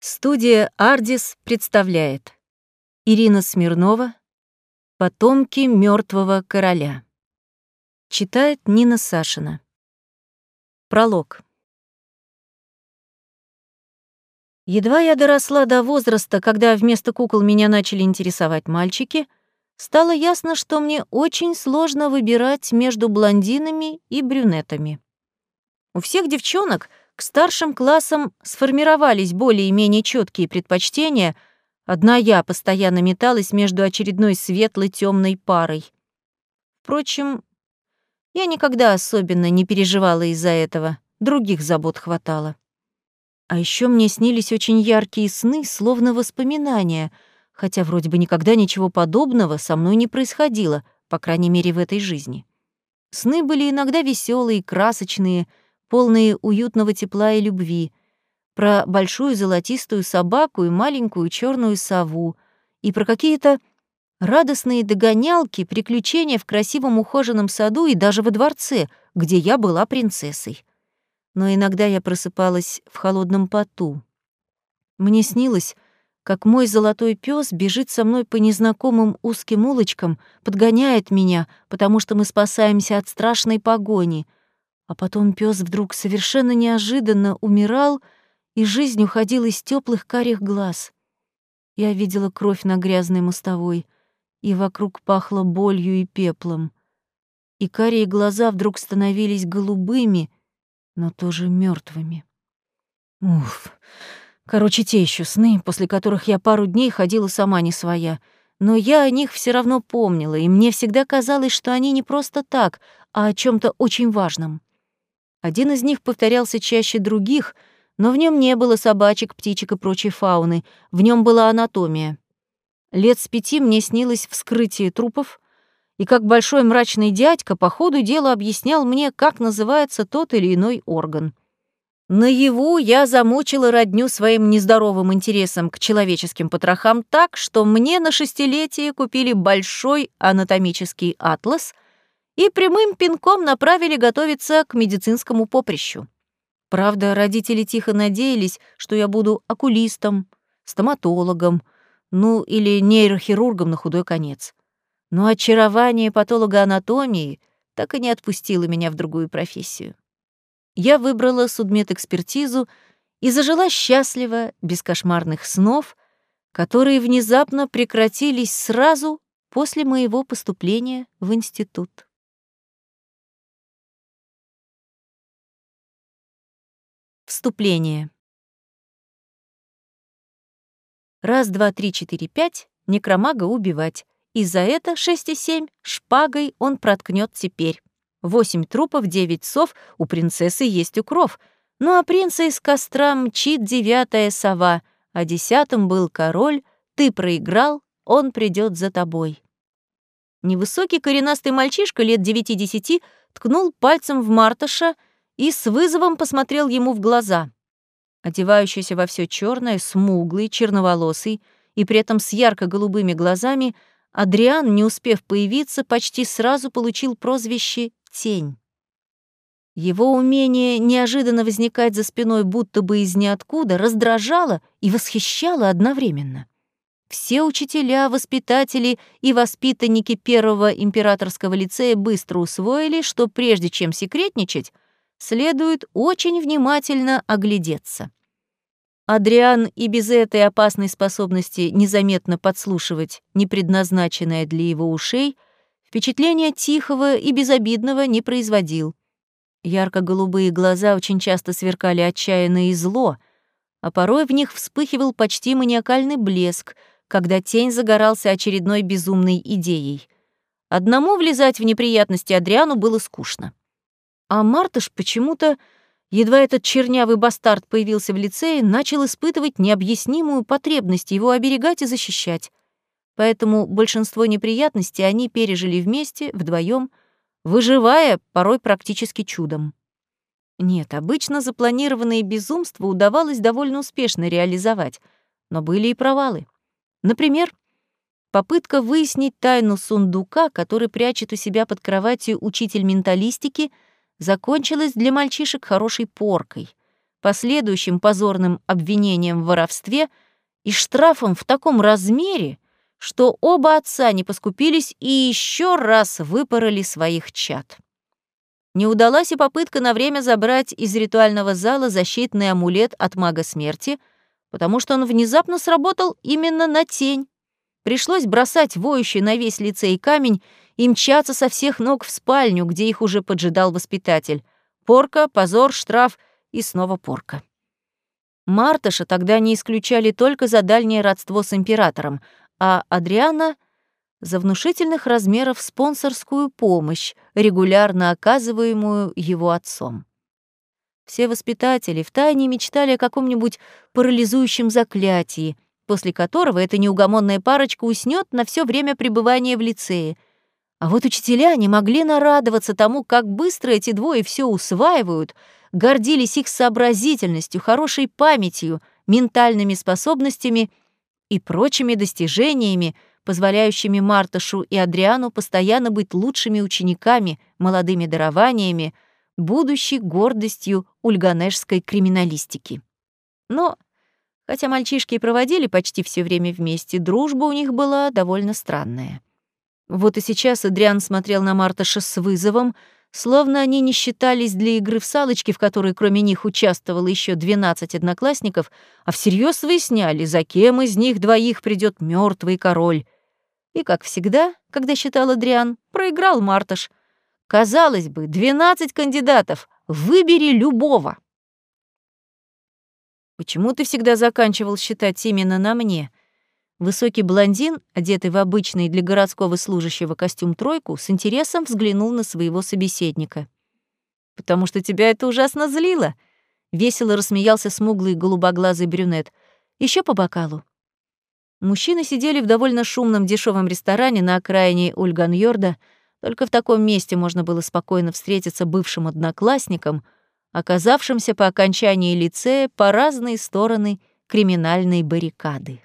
Студия «Ардис» представляет Ирина Смирнова «Потомки мертвого короля». Читает Нина Сашина. Пролог. Едва я доросла до возраста, когда вместо кукол меня начали интересовать мальчики, стало ясно, что мне очень сложно выбирать между блондинами и брюнетами. У всех девчонок к старшим классам сформировались более-менее четкие предпочтения, одна я постоянно металась между очередной светлой темной парой. Впрочем, я никогда особенно не переживала из-за этого, других забот хватало. А еще мне снились очень яркие сны, словно воспоминания, хотя вроде бы никогда ничего подобного со мной не происходило, по крайней мере, в этой жизни. Сны были иногда веселые, красочные — полные уютного тепла и любви, про большую золотистую собаку и маленькую черную сову, и про какие-то радостные догонялки, приключения в красивом ухоженном саду и даже во дворце, где я была принцессой. Но иногда я просыпалась в холодном поту. Мне снилось, как мой золотой пес бежит со мной по незнакомым узким улочкам, подгоняет меня, потому что мы спасаемся от страшной погони — а потом пес вдруг совершенно неожиданно умирал, и жизнь уходила из теплых карих глаз. Я видела кровь на грязной мостовой, и вокруг пахло болью и пеплом. И карие глаза вдруг становились голубыми, но тоже мертвыми. Уф. Короче, те еще сны, после которых я пару дней ходила сама не своя. Но я о них все равно помнила, и мне всегда казалось, что они не просто так, а о чем то очень важном. Один из них повторялся чаще других, но в нем не было собачек, птичек и прочей фауны, в нем была анатомия. Лет с пяти мне снилось вскрытие трупов, и как большой мрачный дядька по ходу дела объяснял мне, как называется тот или иной орган. Наяву я замучила родню своим нездоровым интересом к человеческим потрохам так, что мне на шестилетие купили большой анатомический атлас — и прямым пинком направили готовиться к медицинскому поприщу. Правда, родители тихо надеялись, что я буду окулистом, стоматологом, ну или нейрохирургом на худой конец. Но очарование патологоанатомии так и не отпустило меня в другую профессию. Я выбрала судмедэкспертизу и зажила счастливо, без кошмарных снов, которые внезапно прекратились сразу после моего поступления в институт. Вступление. Раз, два, три, четыре, пять — некромага убивать. И за это шесть и семь шпагой он проткнет теперь. Восемь трупов, девять сов, у принцессы есть укров. Ну а принца из костра мчит девятая сова, а десятым был король, ты проиграл, он придет за тобой. Невысокий коренастый мальчишка лет девяти-десяти ткнул пальцем в Мартыша — и с вызовом посмотрел ему в глаза. Одевающийся во все черное, смуглый, черноволосый и при этом с ярко-голубыми глазами, Адриан, не успев появиться, почти сразу получил прозвище «Тень». Его умение неожиданно возникать за спиной будто бы из ниоткуда раздражало и восхищало одновременно. Все учителя, воспитатели и воспитанники первого императорского лицея быстро усвоили, что прежде чем секретничать, следует очень внимательно оглядеться. Адриан и без этой опасной способности незаметно подслушивать непредназначенное для его ушей впечатление тихого и безобидного не производил. Ярко-голубые глаза очень часто сверкали отчаянно и зло, а порой в них вспыхивал почти маниакальный блеск, когда тень загорался очередной безумной идеей. Одному влезать в неприятности Адриану было скучно. А Мартыш почему-то, едва этот чернявый бастард появился в лицее, начал испытывать необъяснимую потребность его оберегать и защищать. Поэтому большинство неприятностей они пережили вместе, вдвоем, выживая порой практически чудом. Нет, обычно запланированные безумства удавалось довольно успешно реализовать, но были и провалы. Например, попытка выяснить тайну сундука, который прячет у себя под кроватью учитель менталистики — закончилась для мальчишек хорошей поркой. последующим позорным обвинением в воровстве и штрафом в таком размере, что оба отца не поскупились и еще раз выпороли своих чад. Не удалась и попытка на время забрать из ритуального зала защитный амулет от мага смерти, потому что он внезапно сработал именно на тень. Пришлось бросать воющий на весь лицей камень и мчаться со всех ног в спальню, где их уже поджидал воспитатель. Порка, позор, штраф и снова порка. Мартыша тогда не исключали только за дальнее родство с императором, а Адриана — за внушительных размеров спонсорскую помощь, регулярно оказываемую его отцом. Все воспитатели втайне мечтали о каком-нибудь парализующем заклятии, после которого эта неугомонная парочка уснет на все время пребывания в лицее. А вот учителя не могли нарадоваться тому, как быстро эти двое все усваивают, гордились их сообразительностью, хорошей памятью, ментальными способностями и прочими достижениями, позволяющими Марташу и Адриану постоянно быть лучшими учениками, молодыми дарованиями, будущей гордостью ульганешской криминалистики. Но, хотя мальчишки и проводили почти все время вместе, дружба у них была довольно странная. Вот и сейчас Адриан смотрел на Марташа с вызовом, словно они не считались для игры в салочки, в которой кроме них участвовало еще 12 одноклассников, а всерьез выясняли, за кем из них двоих придет мертвый король — и, как всегда, когда считал Адриан, проиграл Мартыш. Казалось бы, 12 кандидатов, выбери любого. Почему ты всегда заканчивал считать именно на мне? Высокий блондин, одетый в обычный для городского служащего костюм тройку, с интересом взглянул на своего собеседника. «Потому что тебя это ужасно злило», — весело рассмеялся смуглый голубоглазый брюнет. Еще по бокалу». Мужчины сидели в довольно шумном дешевом ресторане на окраине Ульганьорда. Только в таком месте можно было спокойно встретиться бывшим одноклассникам, оказавшимся по окончании лицея по разные стороны криминальной баррикады.